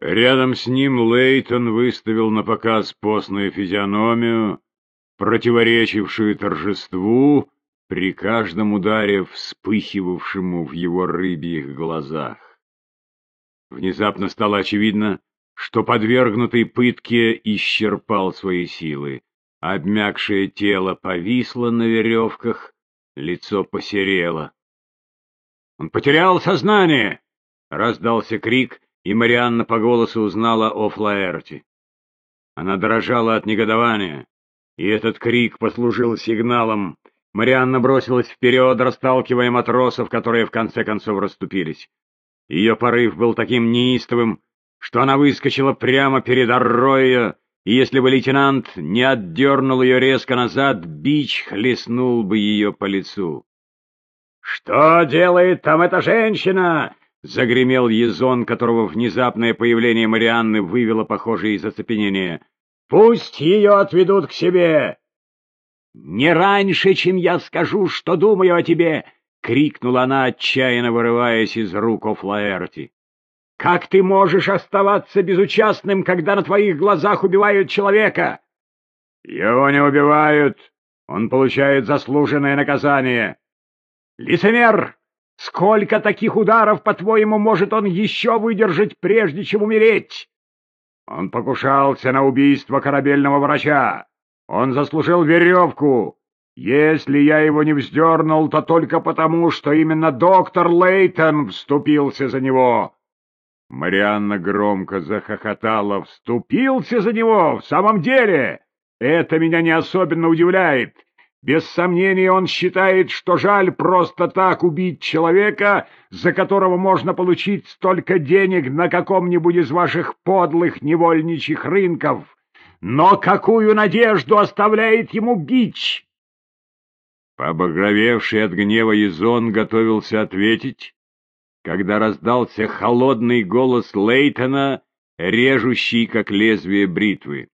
Рядом с ним Лейтон выставил на показ постную физиономию, противоречившую торжеству при каждом ударе, вспыхивавшему в его рыбьих глазах. Внезапно стало очевидно, что подвергнутый пытке исчерпал свои силы. Обмякшее тело повисло на веревках, лицо посерело. «Он потерял сознание!» — раздался крик, и Марианна по голосу узнала о Флаэрте. Она дрожала от негодования, и этот крик послужил сигналом. Марианна бросилась вперед, расталкивая матросов, которые в конце концов расступились. Ее порыв был таким неистовым, что она выскочила прямо перед Арроя, и если бы лейтенант не отдернул ее резко назад, бич хлестнул бы ее по лицу. «Что делает там эта женщина?» — загремел Езон, которого внезапное появление Марианны вывело, похоже, из оцепенения. «Пусть ее отведут к себе!» «Не раньше, чем я скажу, что думаю о тебе!» — крикнула она, отчаянно вырываясь из рук Офлаэрти. Как ты можешь оставаться безучастным, когда на твоих глазах убивают человека? Его не убивают. Он получает заслуженное наказание. Лицемер! Сколько таких ударов, по-твоему, может он еще выдержать, прежде чем умереть? Он покушался на убийство корабельного врача. Он заслужил веревку. Если я его не вздернул, то только потому, что именно доктор Лейтон вступился за него. Марианна громко захохотала. «Вступился за него! В самом деле! Это меня не особенно удивляет. Без сомнения он считает, что жаль просто так убить человека, за которого можно получить столько денег на каком-нибудь из ваших подлых невольничьих рынков. Но какую надежду оставляет ему бич?» Побагровевший от гнева Изон готовился ответить, когда раздался холодный голос Лейтона, режущий, как лезвие бритвы.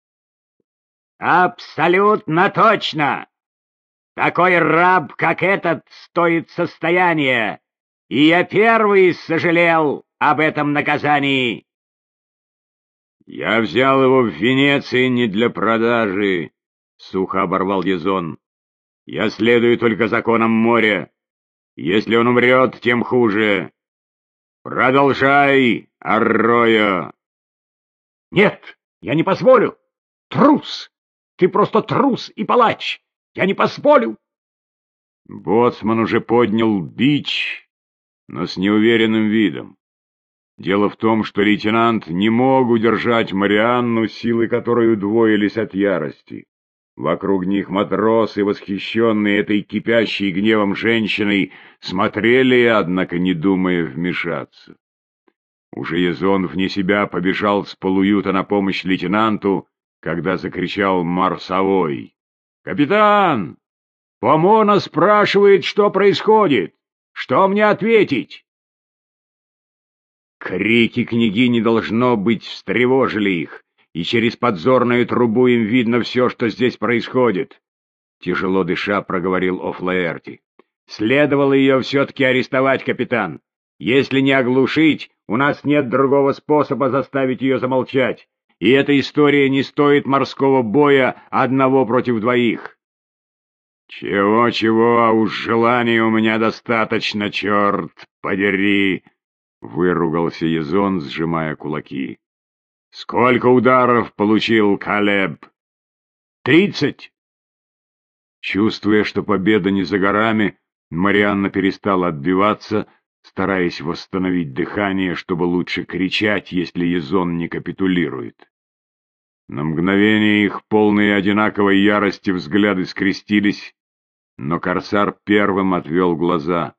«Абсолютно точно! Такой раб, как этот, стоит состояния, и я первый сожалел об этом наказании!» «Я взял его в Венеции не для продажи», — сухо оборвал Язон. «Я следую только законам моря. Если он умрет, тем хуже. «Продолжай, Арроя!» «Нет, я не позволю! Трус! Ты просто трус и палач! Я не позволю!» Боцман уже поднял бич, но с неуверенным видом. Дело в том, что лейтенант не мог удержать Марианну, силы которой удвоились от ярости. Вокруг них матросы, восхищенные этой кипящей гневом женщиной, смотрели, однако не думая вмешаться. Уже Езон вне себя побежал с полуюта на помощь лейтенанту, когда закричал Марсовой. «Капитан! Помона спрашивает, что происходит! Что мне ответить?» Крики княгини, должно быть, встревожили их и через подзорную трубу им видно все, что здесь происходит. Тяжело дыша, проговорил Офлаэрти. Следовало ее все-таки арестовать, капитан. Если не оглушить, у нас нет другого способа заставить ее замолчать. И эта история не стоит морского боя одного против двоих. «Чего-чего, а уж желания у меня достаточно, черт подери!» — выругался Езон, сжимая кулаки. Сколько ударов получил Калеб? Тридцать. Чувствуя, что победа не за горами, Марианна перестала отбиваться, стараясь восстановить дыхание, чтобы лучше кричать, если Езон не капитулирует. На мгновение их полные одинаковой ярости взгляды скрестились, но корсар первым отвел глаза.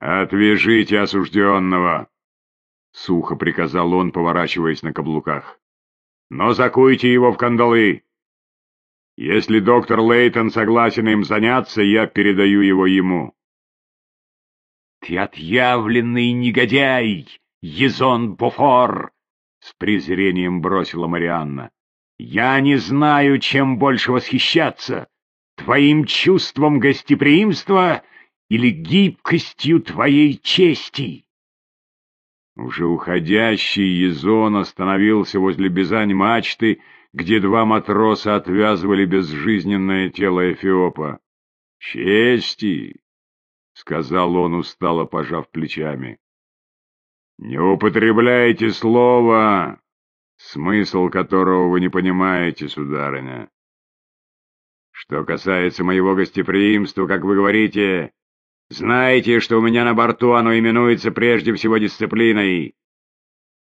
«Отвяжите осужденного!» — сухо приказал он, поворачиваясь на каблуках. «Но закуйте его в кандалы! Если доктор Лейтон согласен им заняться, я передаю его ему». «Ты отъявленный негодяй, Езон Буфор!» — с презрением бросила Марианна. «Я не знаю, чем больше восхищаться, твоим чувством гостеприимства или гибкостью твоей чести». Уже уходящий Езон остановился возле бизань мачты, где два матроса отвязывали безжизненное тело Эфиопа. «Чести!» — сказал он, устало пожав плечами. «Не употребляйте слово, смысл которого вы не понимаете, сударыня. Что касается моего гостеприимства, как вы говорите, знаете, что у меня на борту оно именуется прежде всего дисциплиной.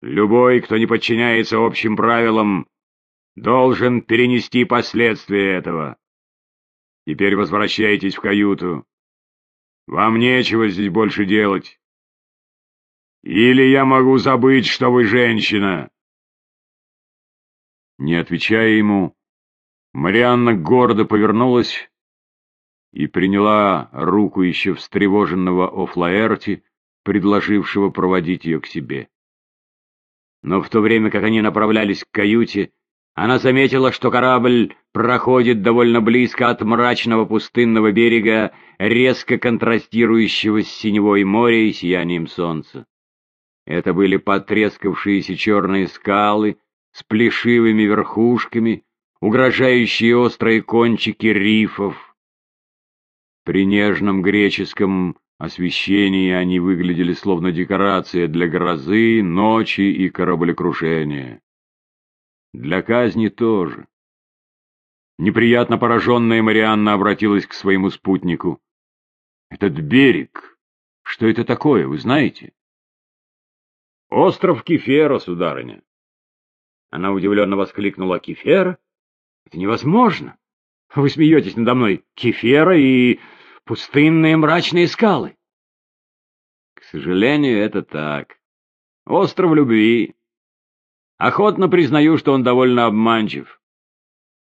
Любой, кто не подчиняется общим правилам, должен перенести последствия этого. Теперь возвращайтесь в каюту. Вам нечего здесь больше делать. Или я могу забыть, что вы женщина. Не отвечая ему, Марианна гордо повернулась и приняла руку еще встревоженного Офлаэрти, предложившего проводить ее к себе. Но в то время, как они направлялись к каюте, она заметила, что корабль проходит довольно близко от мрачного пустынного берега, резко контрастирующего с синевой моря и сиянием солнца. Это были потрескавшиеся черные скалы с плешивыми верхушками, угрожающие острые кончики рифов. При нежном греческом освещении они выглядели словно декорация для грозы, ночи и кораблекрушения. Для казни тоже. Неприятно пораженная Марианна обратилась к своему спутнику. «Этот берег, что это такое, вы знаете?» «Остров Кефера, сударыня». Она удивленно воскликнула. «Кефера? Это невозможно! Вы смеетесь надо мной. Кефера и пустынные мрачные скалы!» «К сожалению, это так. Остров любви. Охотно признаю, что он довольно обманчив.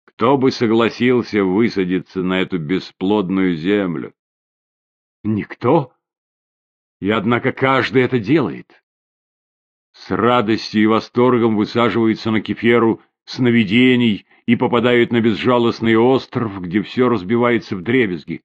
Кто бы согласился высадиться на эту бесплодную землю? Никто. И однако каждый это делает. С радостью и восторгом высаживаются на кеферу сновидений и попадают на безжалостный остров, где все разбивается в дребезги.